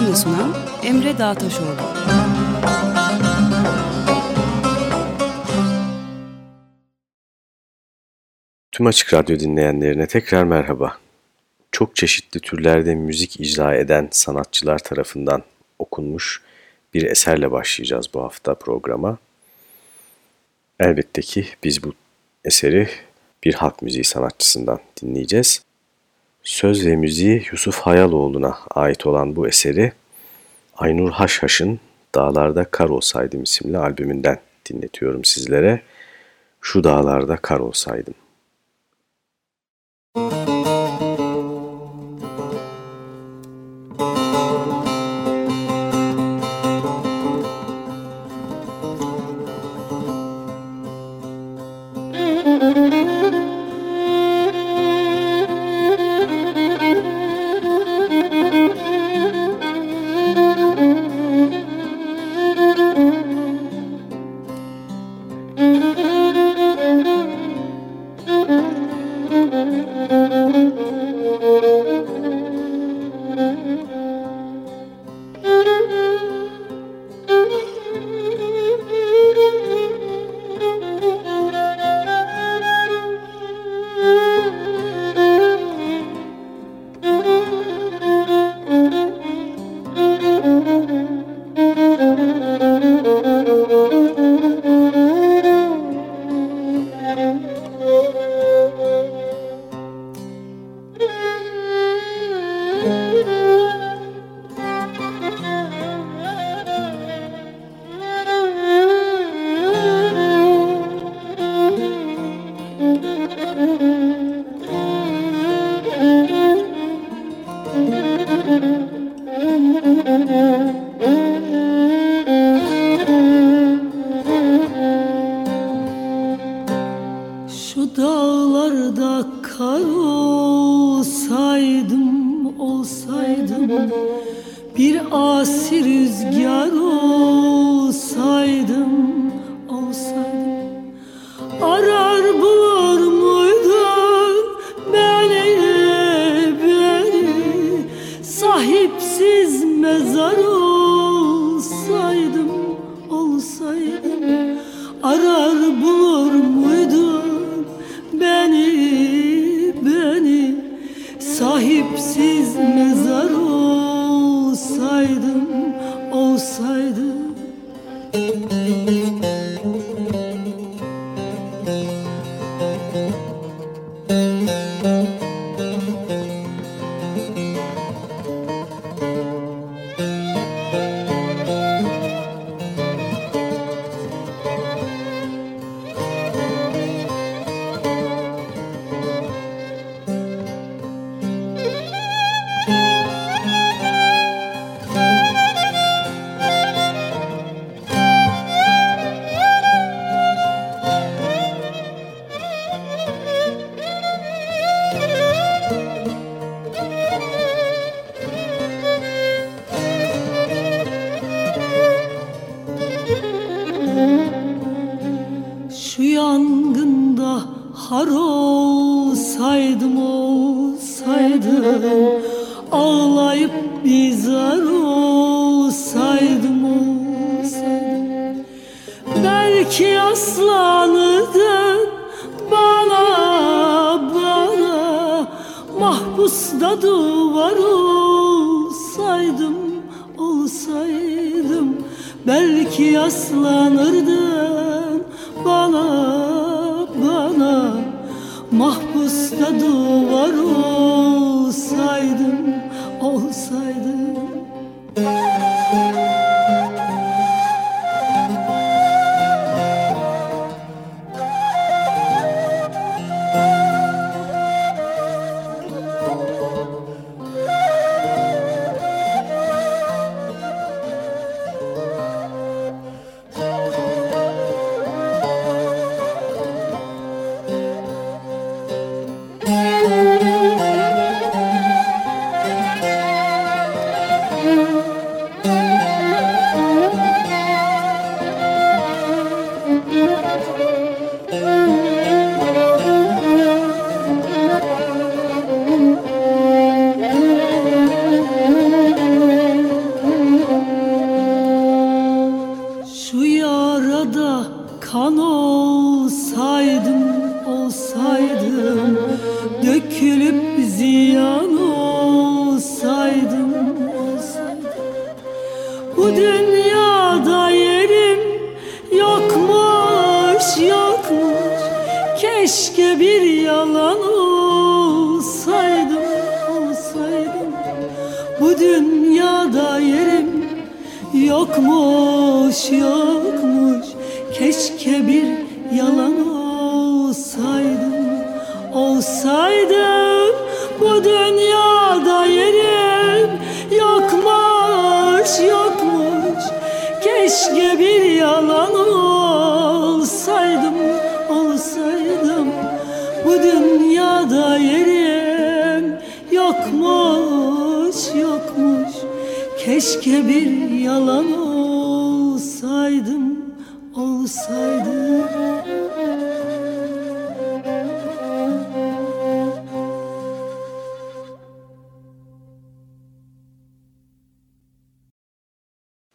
Hazırlayan ve sunan Emre Dağtaşoğlu. Tüm Açık Radyo dinleyenlerine tekrar merhaba. Çok çeşitli türlerde müzik icra eden sanatçılar tarafından okunmuş bir eserle başlayacağız bu hafta programa. Elbette ki biz bu eseri bir halk müziği sanatçısından dinleyeceğiz. Söz ve müziği Yusuf Hayaloğlu'na ait olan bu eseri Aynur Haşhaş'ın Dağlarda Kar Olsaydım isimli albümünden dinletiyorum sizlere. Şu dağlarda kar olsaydım.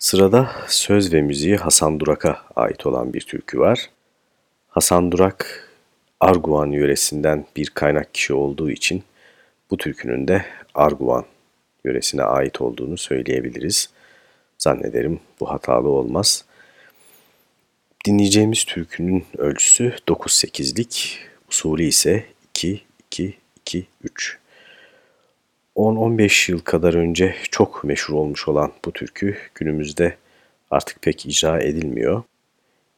Sırada söz ve müziği Hasan Durak'a ait olan bir türkü var. Hasan Durak, Arguvan yöresinden bir kaynak kişi olduğu için bu türkünün de Arguvan yöresine ait olduğunu söyleyebiliriz. Zannederim bu hatalı olmaz. Dinleyeceğimiz türkünün ölçüsü 9-8'lik, usulü ise 2-2-2-3. 10-15 yıl kadar önce çok meşhur olmuş olan bu türkü günümüzde artık pek icra edilmiyor.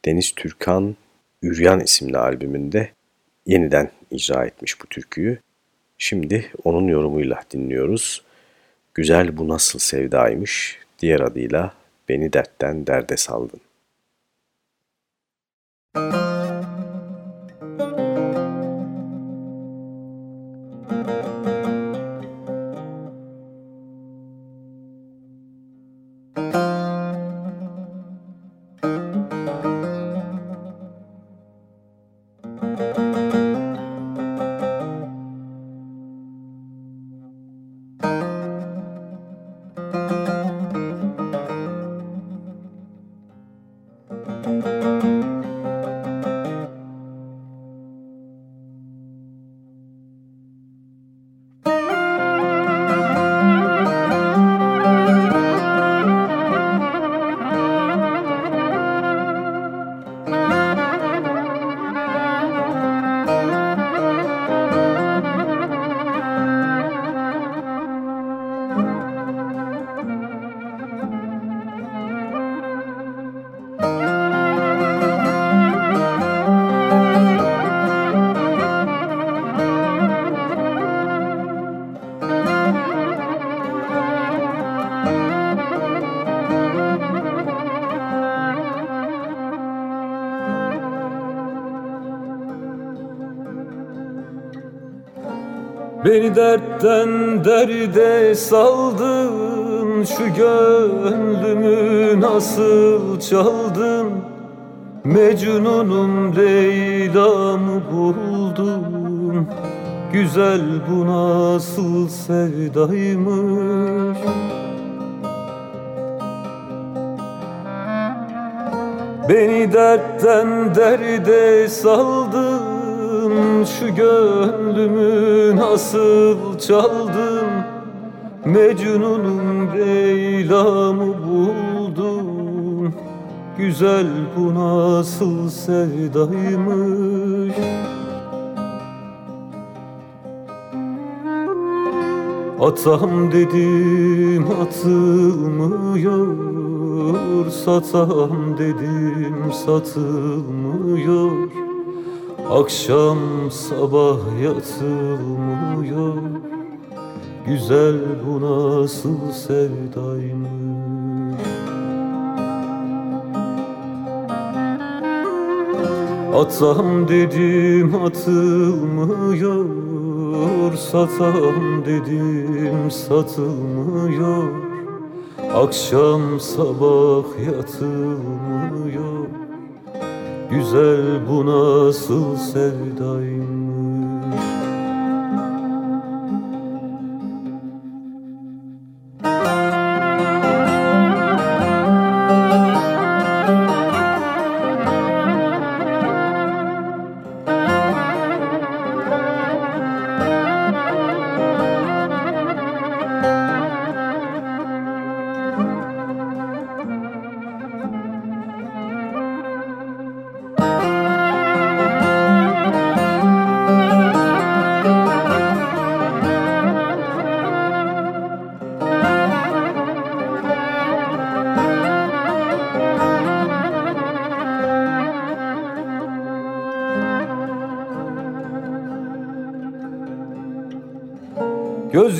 Deniz Türkan Üryan isimli albümünde yeniden icra etmiş bu türküyü. Şimdi onun yorumuyla dinliyoruz. Güzel bu nasıl sevdaymış, diğer adıyla Beni dertten derde saldın. Dertten derde saldın Şu gönlümü nasıl çaldın? Mecnunum Leyla'mı buldum. Güzel bu nasıl sevdaymış? Beni dertten derde saldın gönlümü nasıl çaldın? Mecnun'um Leyla'mı buldum Güzel bu nasıl sevdaymış? Atam dedim atılmıyor. Satam dedim satılmıyor Akşam sabah yatılmıyor. Güzel bu nasıl sevdaymış? Atsam dedim atılmıyor. Satam dedim satılmıyor. Akşam sabah yatılmıyor Güzel bu nasıl sevdaymış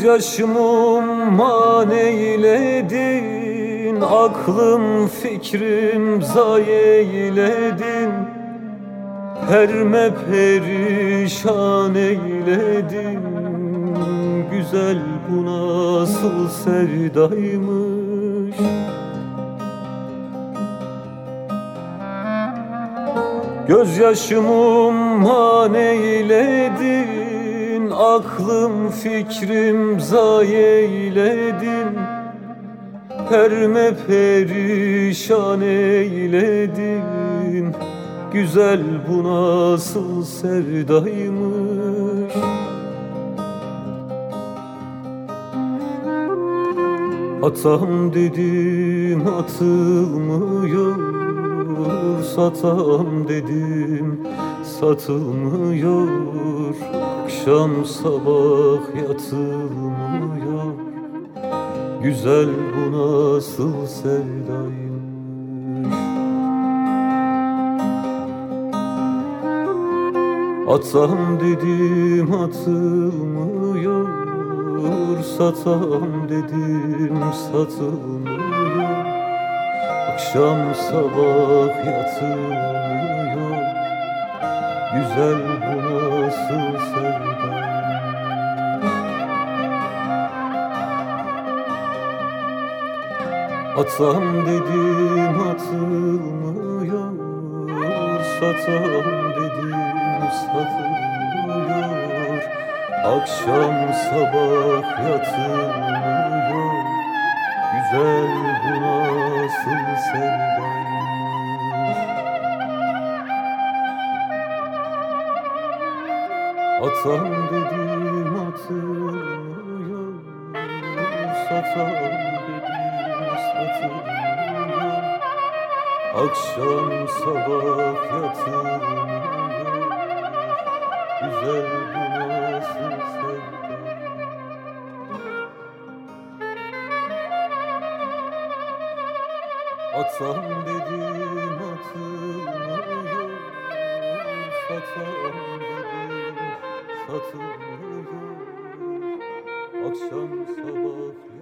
Gözyaşımı maneyledin Aklım fikrim zayeyledin. Perme perişan eyledin Güzel bu nasıl sevdaymış. Gözyaşımı maneyledin Aklım fikrim zayeyledin Perme perişan eyledin Güzel bu nasıl sevdaymış. Atam dedim atılmıyor. Satam dedim satılmıyor Akşam sabah yatılmıyor Güzel bu nasıl sevdaymış? Atam dedim atılmıyor Satam dedim satılmıyor. Akşam sabah yatılmıyor Güzel bu nasıl sevda Atam dedim atılmıyor Satam dedim satılmıyor. Akşam sabah yatılmıyor Güzel bu nasıl sevdaymış Atam dedim Akşam sabah yatılmıyor Güzel bu nasıl Atsam dedim atılmıyor Satsam dedim satılmıyor Akşam sabah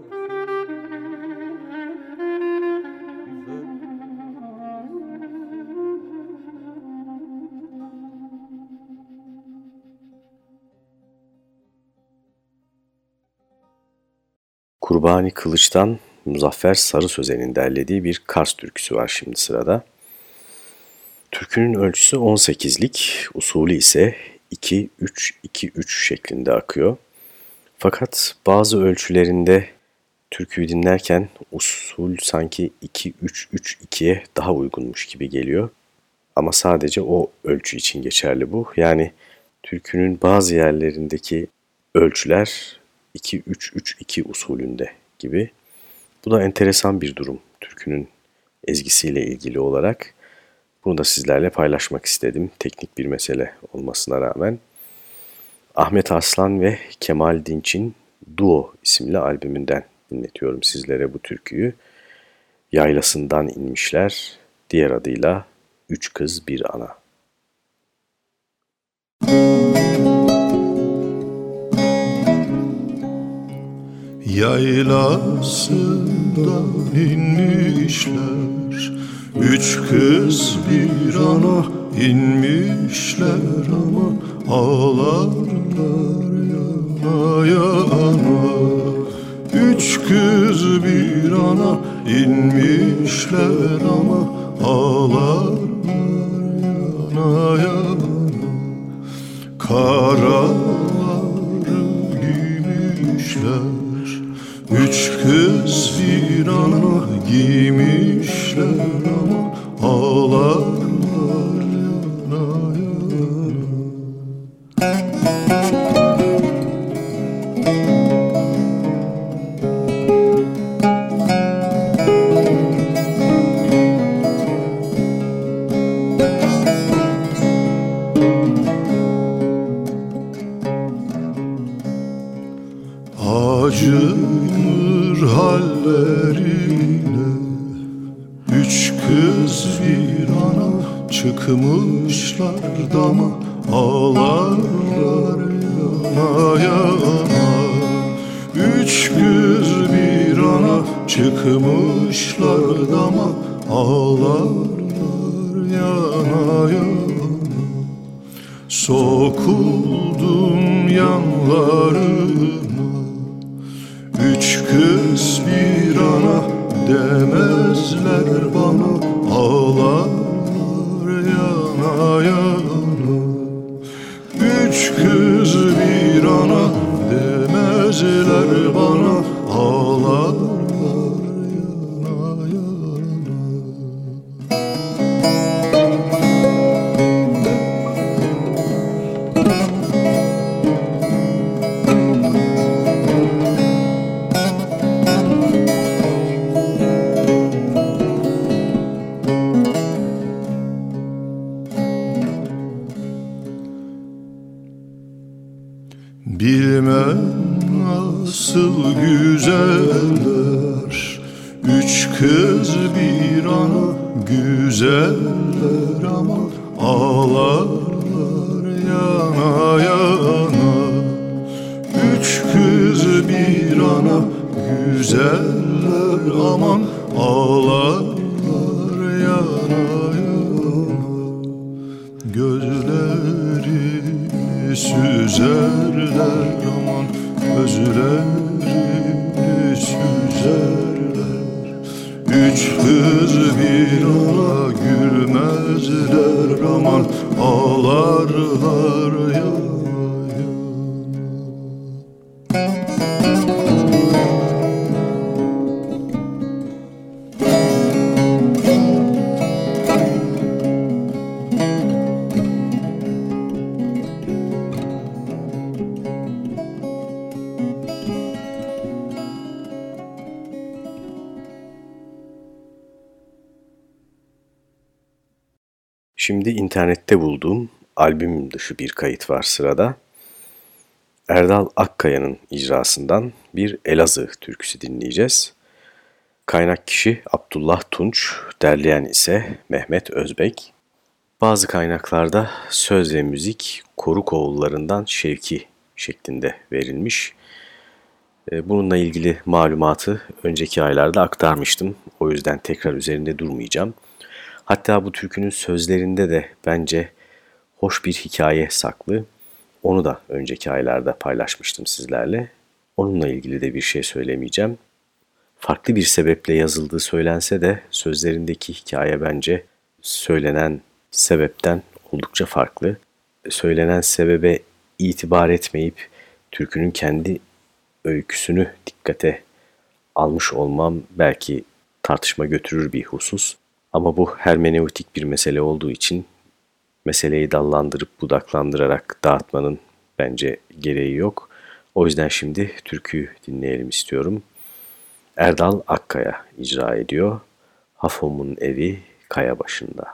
Kurbani Kılıç'tan Muzaffer Sarı Sözen'in derlediği bir Kars türküsü var şimdi sırada. Türkünün ölçüsü 18'lik, usulü ise 2-3-2-3 şeklinde akıyor. Fakat bazı ölçülerinde türküyü dinlerken usul sanki 2-3-3-2'ye daha uygunmuş gibi geliyor. Ama sadece o ölçü için geçerli bu. Yani türkünün bazı yerlerindeki ölçüler 2-3-3-2 usulünde gibi. Bu da enteresan bir durum türkünün ezgisiyle ilgili olarak. Bunu da sizlerle paylaşmak istedim. Teknik bir mesele olmasına rağmen. Ahmet Aslan ve Kemal Dinç'in Duo isimli albümünden dinletiyorum sizlere bu türküyü. Yaylasından inmişler, diğer adıyla Üç Kız Bir Ana. Yaylasından inmişler. Üç kız bir ana inmişler ama Ağlarlar yana yana Üç kız bir ana inmişler ama Ağlarlar yana yana Karaları giymişler Üç kız bir ana giymişler ama ağlarlar nasıl güzeller. Üç kız bir ana güzeller ama Ağlarlar yana yana. Üç kız bir ana güzeller aman Ağlarlar yana yana. Gözlerini süzerler aman Gözlerini süzerler Üç kız bir ana gülmezler. Aman Ağlarlar ya internette bulduğum albüm dışı bir kayıt var sırada. Erdal Akkaya'nın icrasından bir Elazığ türküsü dinleyeceğiz. Kaynak kişi Abdullah Tunç, derleyen ise Mehmet Özbek. Bazı kaynaklarda söz ve müzik Korukoğullarından Şevki şeklinde verilmiş. E, Bununla ilgili malumatı önceki aylarda aktarmıştım. O yüzden tekrar üzerinde durmayacağım. Hatta bu türkünün sözlerinde de bence hoş bir hikaye saklı. Onu da önceki aylarda paylaşmıştım sizlerle. Onunla ilgili de bir şey söylemeyeceğim. Farklı bir sebeple yazıldığı söylense de sözlerindeki hikaye bence söylenen sebepten oldukça farklı. Söylenen sebebe itibar etmeyip türkünün kendi öyküsünü dikkate almış olmam belki tartışma götürür bir husus. Ama bu hermeneutik bir mesele olduğu için meseleyi dallandırıp budaklandırarak dağıtmanın bence gereği yok. O yüzden şimdi türküyü dinleyelim istiyorum. Erdal Akkaya icra ediyor. Hafom'un evi kaya başında.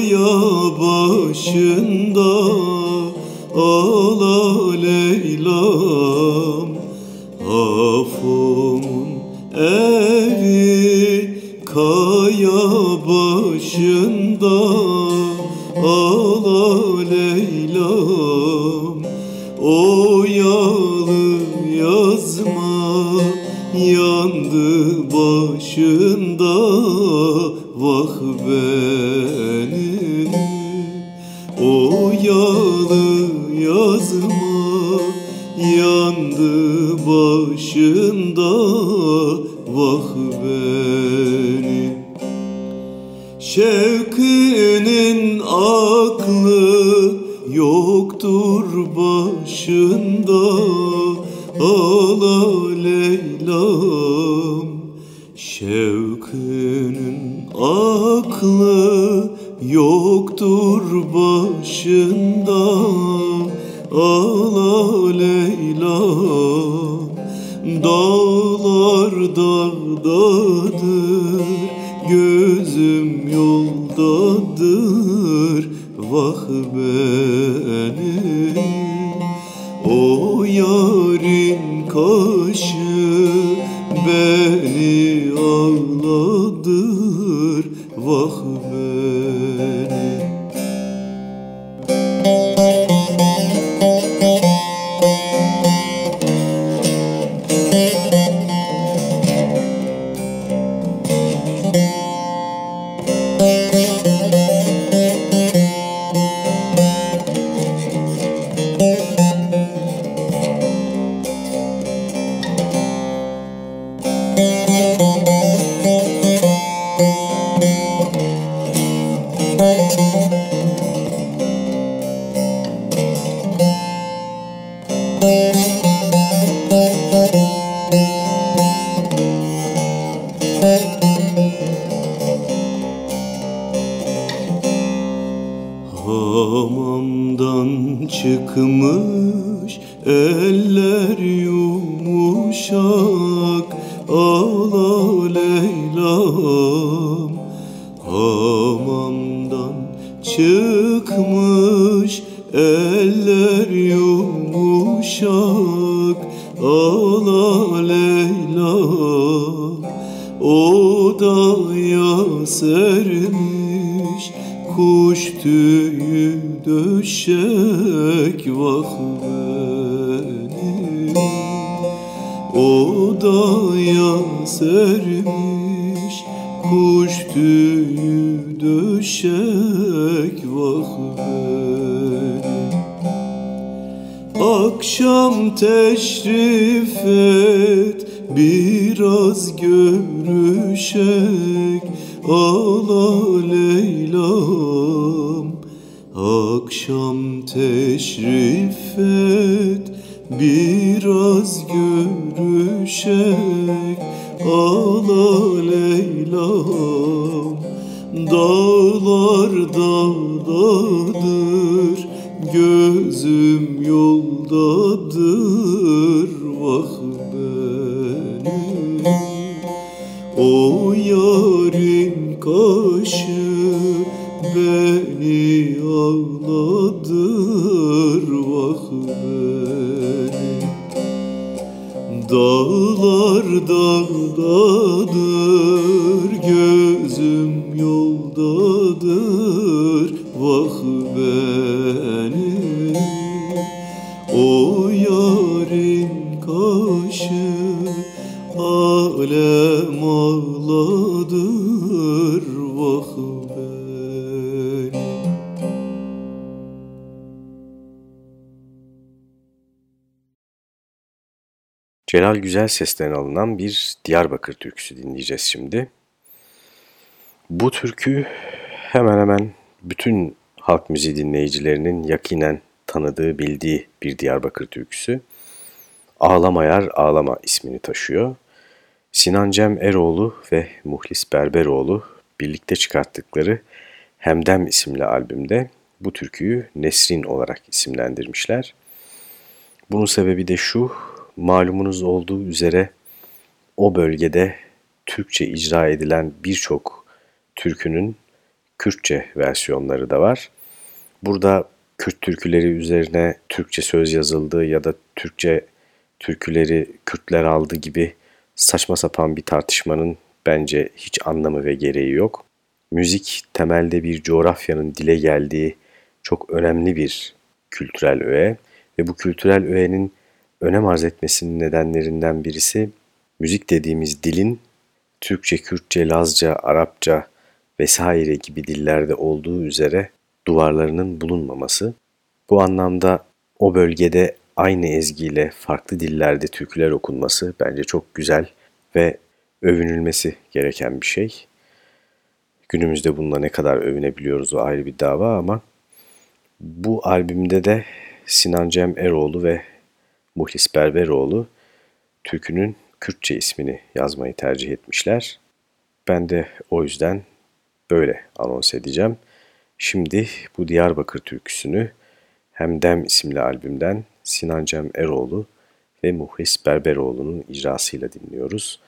Kaya başında Ala Leylam Afamın evi kaya başında başında Vah benim Leyla'm Dağlar dağdadır Gözüm Güzel sesten alınan bir Diyarbakır türküsü dinleyeceğiz şimdi. Bu türkü hemen hemen bütün halk müziği dinleyicilerinin yakinen tanıdığı, bildiği bir Diyarbakır türküsü. Ağlamayar Ağlama ismini taşıyor. Sinan Cem Eroğlu ve Muhlis Berberoğlu birlikte çıkarttıkları Hemdem isimli albümde bu türküyü Nesrin olarak isimlendirmişler. Bunun sebebi de şu, malumunuz olduğu üzere o bölgede Türkçe icra edilen birçok türkünün Kürtçe versiyonları da var. Burada Kürt türküleri üzerine Türkçe söz yazıldı ya da Türkçe türküleri Kürtler aldı gibi saçma sapan bir tartışmanın bence hiç anlamı ve gereği yok. Müzik temelde bir coğrafyanın dile geldiği çok önemli bir kültürel öğe ve bu kültürel öğenin önem arz etmesinin nedenlerinden birisi müzik dediğimiz dilin Türkçe, Kürtçe, Lazca, Arapça vesaire gibi dillerde olduğu üzere duvarlarının bulunmaması. Bu anlamda o bölgede aynı ezgiyle farklı dillerde türküler okunması bence çok güzel ve övünülmesi gereken bir şey. Günümüzde bununla ne kadar övünebiliyoruz o ayrı bir dava ama Bu albümde de Sinan Cem Eroğlu ve Muhlis Berberoğlu türkünün Kürtçe ismini yazmayı tercih etmişler. Ben de o yüzden böyle anons edeceğim. Şimdi bu Diyarbakır türküsünü hem Dem isimli albümden Sinan Cem Eroğlu ve Muhlis Berberoğlu'nun icrasıyla dinliyoruz.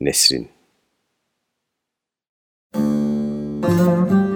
Nesrin. Müzik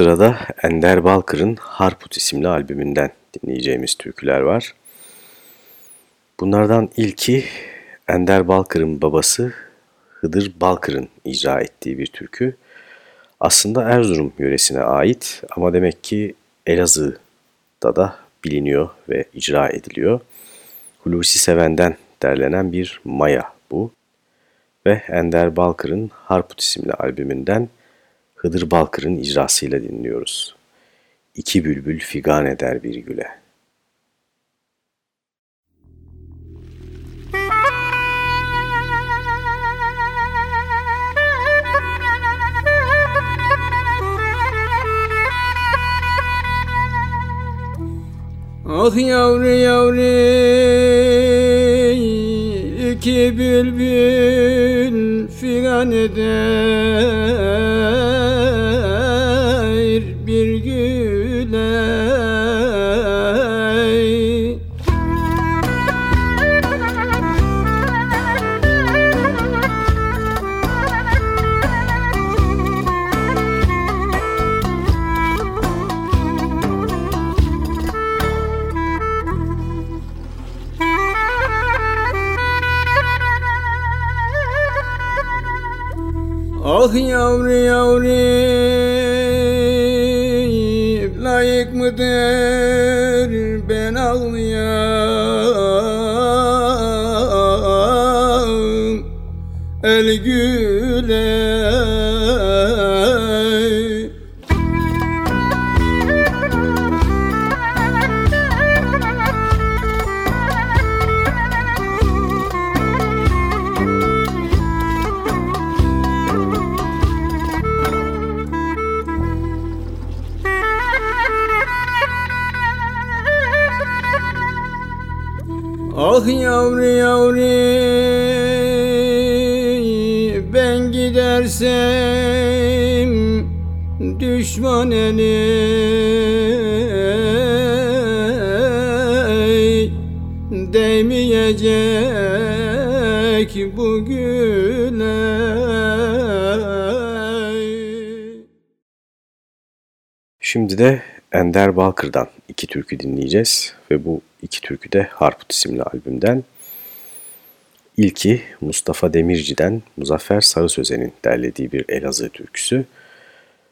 Sırada Ender Balkır'ın Harput isimli albümünden dinleyeceğimiz türküler var. Bunlardan ilki Ender Balkır'ın babası Hıdır Balkır'ın icra ettiği bir türkü. Aslında Erzurum yöresine ait ama demek ki Elazığ'da da biliniyor ve icra ediliyor. Hulusi Seven'den derlenen bir maya bu. Ve Ender Balkır'ın Harput isimli albümünden Hıdır Balkır'ın icrasıyla dinliyoruz. İki bülbül figan eder bir güle. Ah yavru yavru iki bülbül figan eder Ah yavru yavru layık mıdır ben ağlayam el güle Ah yavru yavru ben gidersem düşman eli değmeyecek bugüne Şimdi de Ender Balkır'dan iki türkü dinleyeceğiz ve bu iki türkü de Harput isimli albümden. İlki Mustafa Demirci'den Muzaffer Sarı Sözen'in derlediği bir Elazığ türküsü.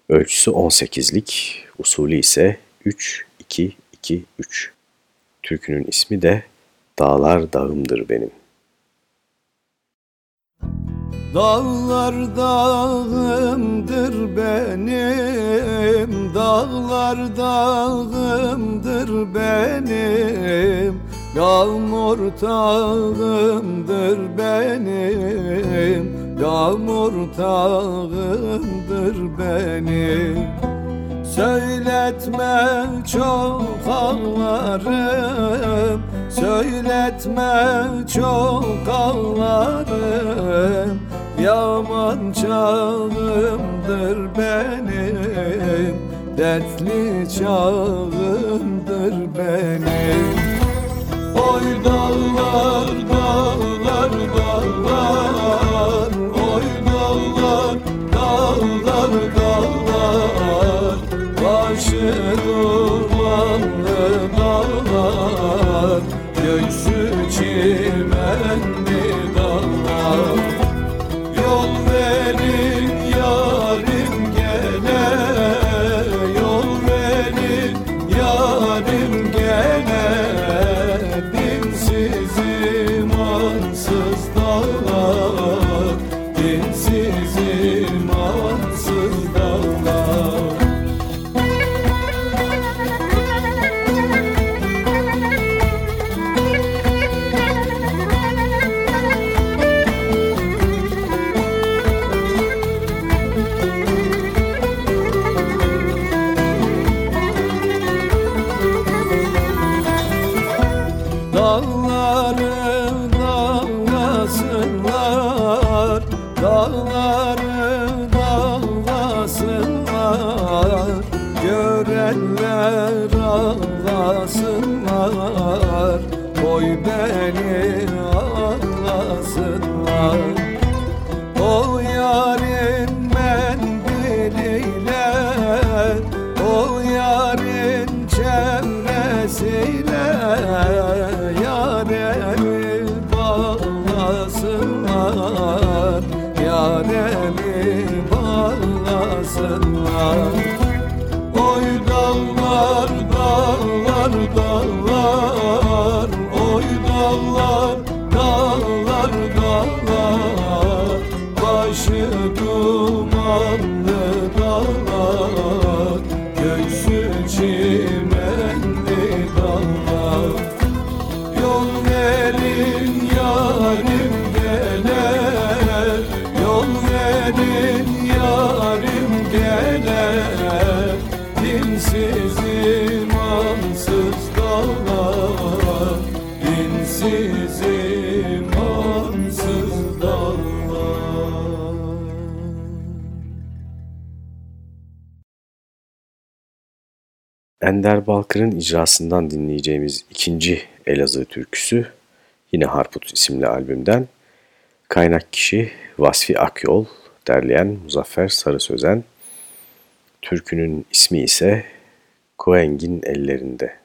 Ölçüsü 18'lik, usulü ise 3-2-2-3. Türkünün ismi de Dağlar Dağımdır Benim. Dağlar dağımdır benim Dağlar dağımdır benim. Yağmur tağımdır benim Yağmur tağımdır benim. Söyletme çok ağlarım Söyletme çok ağlarım. Yaman çağımdır benim. Dertli çağımdır benim. Oy dağlar dağlar dağlar. Oy dağlar dağlar dağlar. Başı dumanlı Ender Balkır'ın icrasından dinleyeceğimiz ikinci Elazığ türküsü yine Harput isimli albümden. Kaynak kişi Vasfi Akyol, derleyen Muzaffer Sarı Sözen. Türkünün ismi ise Koengin ellerinde.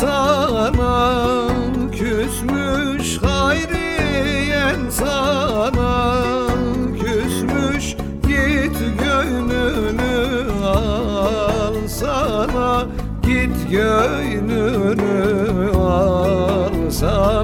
Sana küsmüş Hayriyen sana küsmüş Git gönlünü al sana Git gönlünü al sana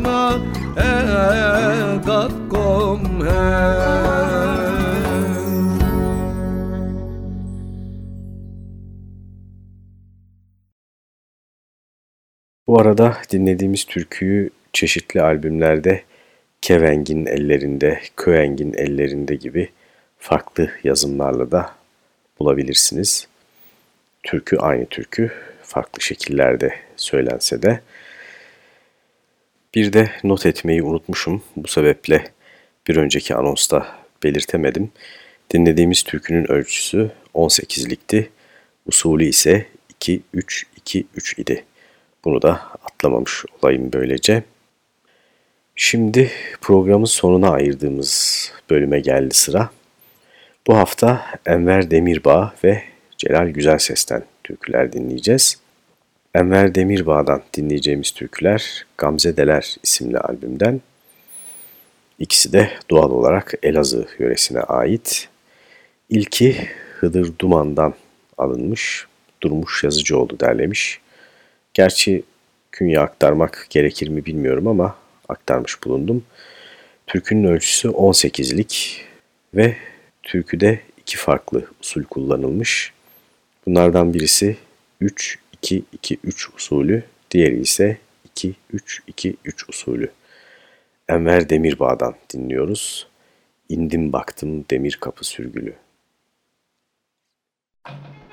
Bu arada dinlediğimiz türküyü çeşitli albümlerde Keveng'in ellerinde, Köeng'in ellerinde gibi farklı yazımlarla da bulabilirsiniz. Türkü aynı türkü, farklı şekillerde söylense de. Bir de not etmeyi unutmuşum. Bu sebeple bir önceki anonsta belirtemedim. Dinlediğimiz türkünün ölçüsü 18'likti. Usulü ise 2-3-2-3 idi. Bunu da atlamamış olayım böylece. Şimdi programın sonuna ayırdığımız bölüme geldi sıra. Bu hafta Enver Demirbağ ve Celal Güzelses'ten türküler dinleyeceğiz. Enver Demirbağ'dan dinleyeceğimiz türküler Gamzedeler isimli albümden. İkisi de doğal olarak Elazığ yöresine ait. İlki Hıdır Duman'dan alınmış, Durmuş Yazıcıoğlu derlemiş. Gerçi künye aktarmak gerekir mi bilmiyorum ama aktarmış bulundum. Türkünün ölçüsü 18'lik ve türküde iki farklı usul kullanılmış. Bunlardan birisi 3-2-2-3 usulü, diğeri ise 2-3-2-3 usulü. Enver Demirbağ'dan dinliyoruz. İndim baktım demir kapı sürgülü. Thank you.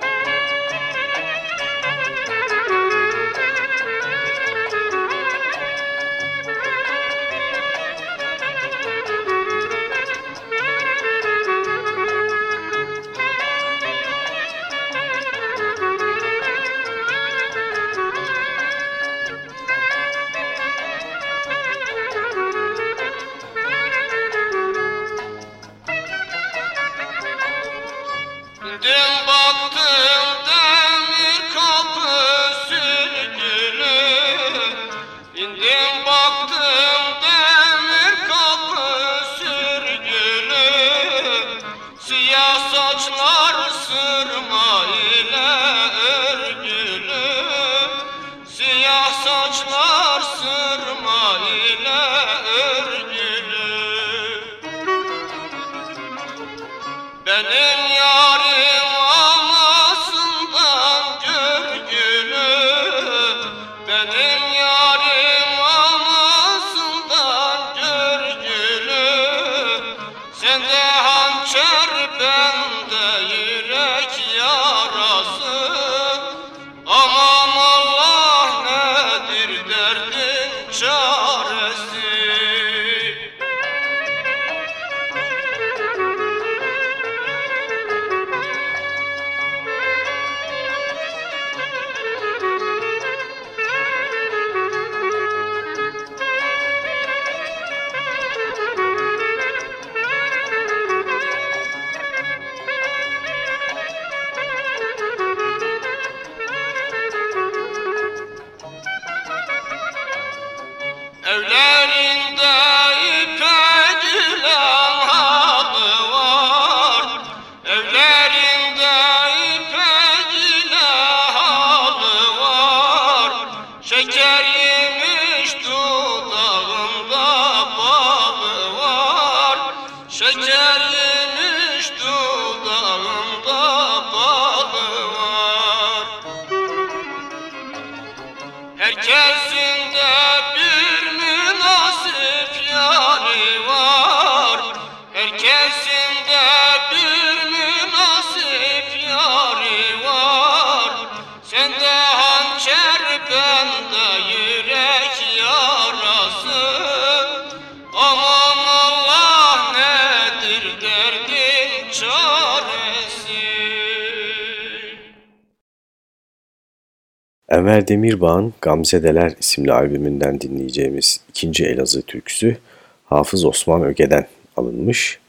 Demirbağ'ın Gamzedeler isimli albümünden dinleyeceğimiz ikinci Elazığ türküsü Hafız Osman Öge'den alınmış.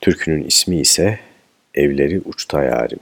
Türkünün ismi ise Evleri Uçta Yarim.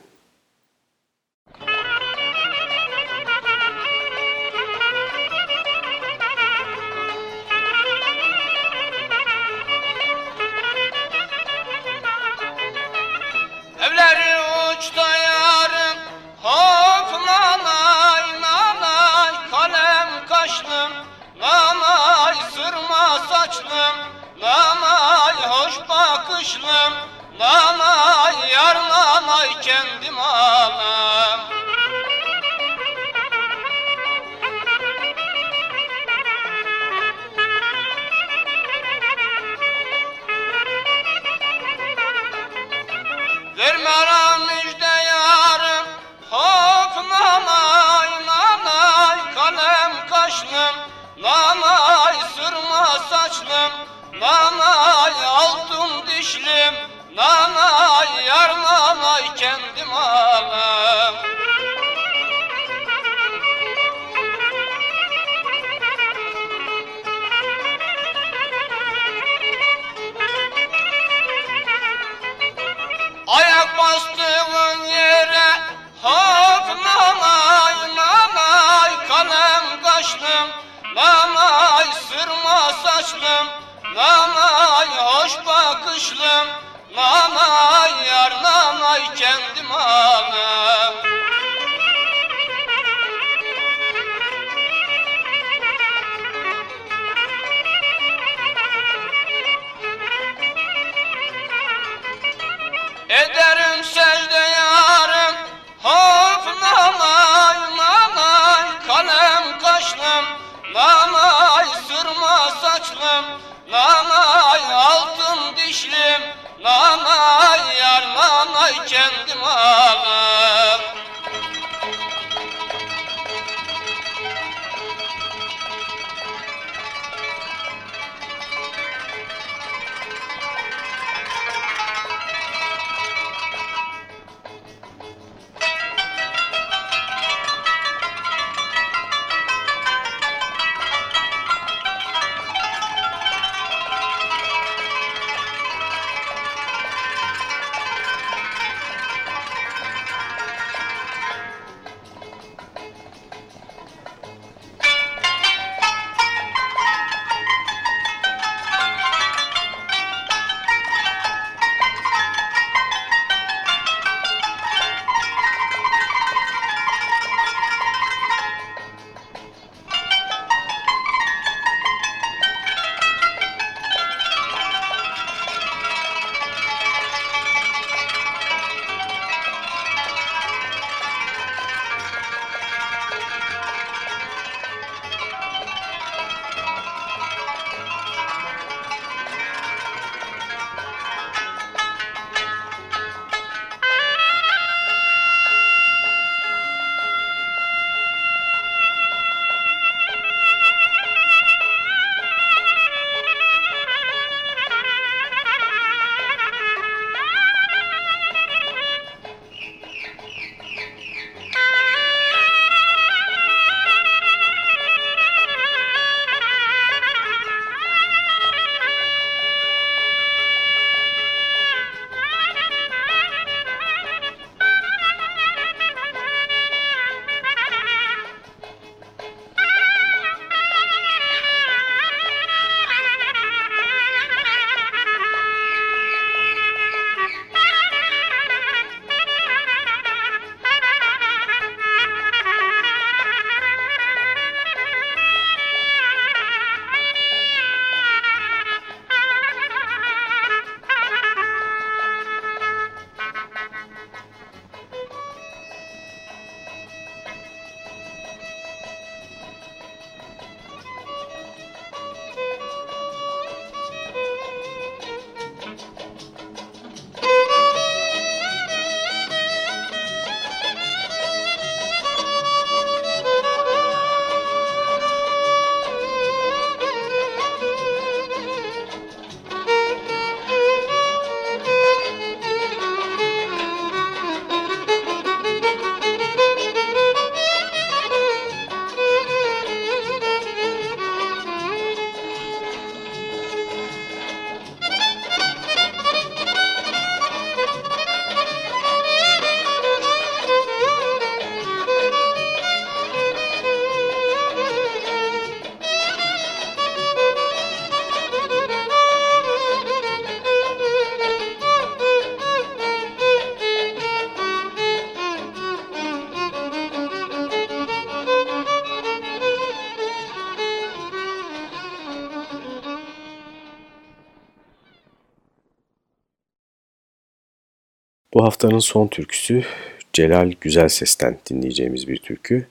Bu haftanın son türküsü Celal Güzel Ses'ten dinleyeceğimiz bir türkü.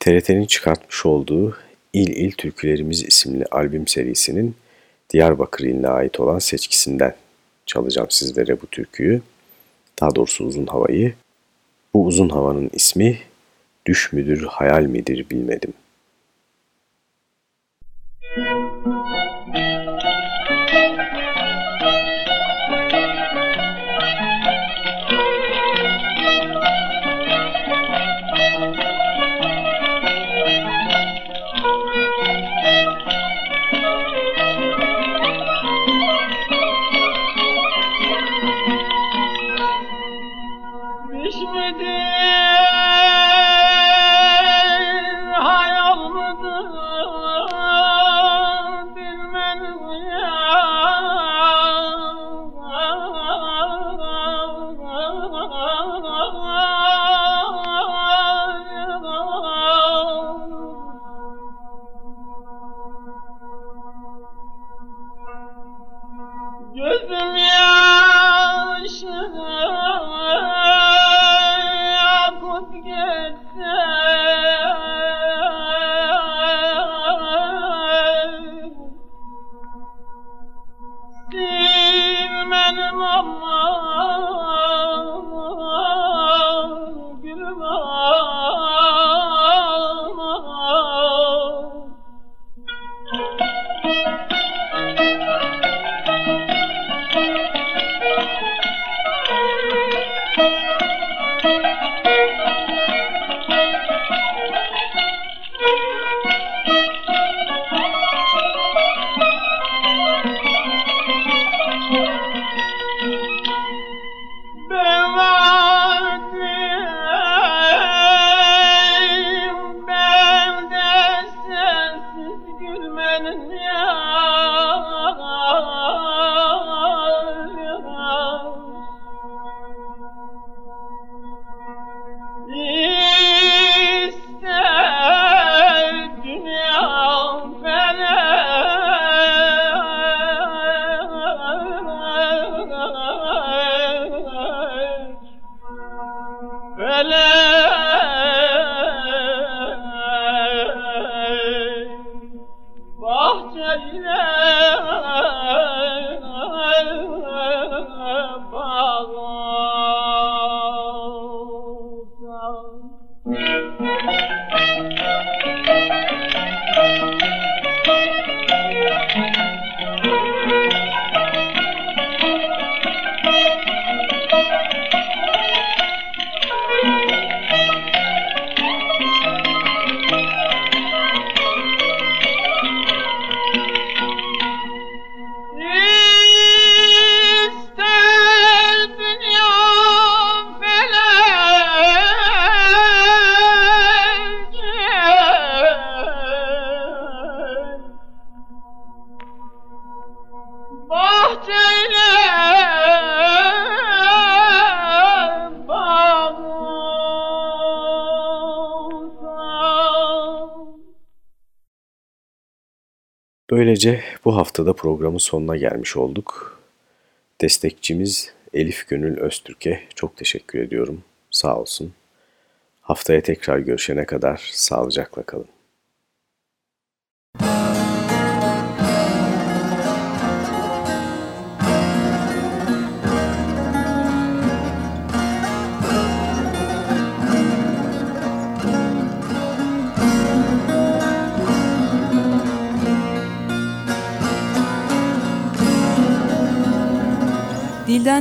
TRT'nin çıkartmış olduğu İl İl Türkülerimiz isimli albüm serisinin Diyarbakır iline ait olan seçkisinden çalacağım sizlere bu türküyü. Daha doğrusu uzun havayı. Bu uzun havanın ismi Düş müdür, hayal midir bilmedim. Böylece bu haftada programın sonuna gelmiş olduk. Destekçimiz Elif Gönül Öztürk'e çok teşekkür ediyorum. Sağ olsun. Haftaya tekrar görüşene kadar sağlıcakla kalın.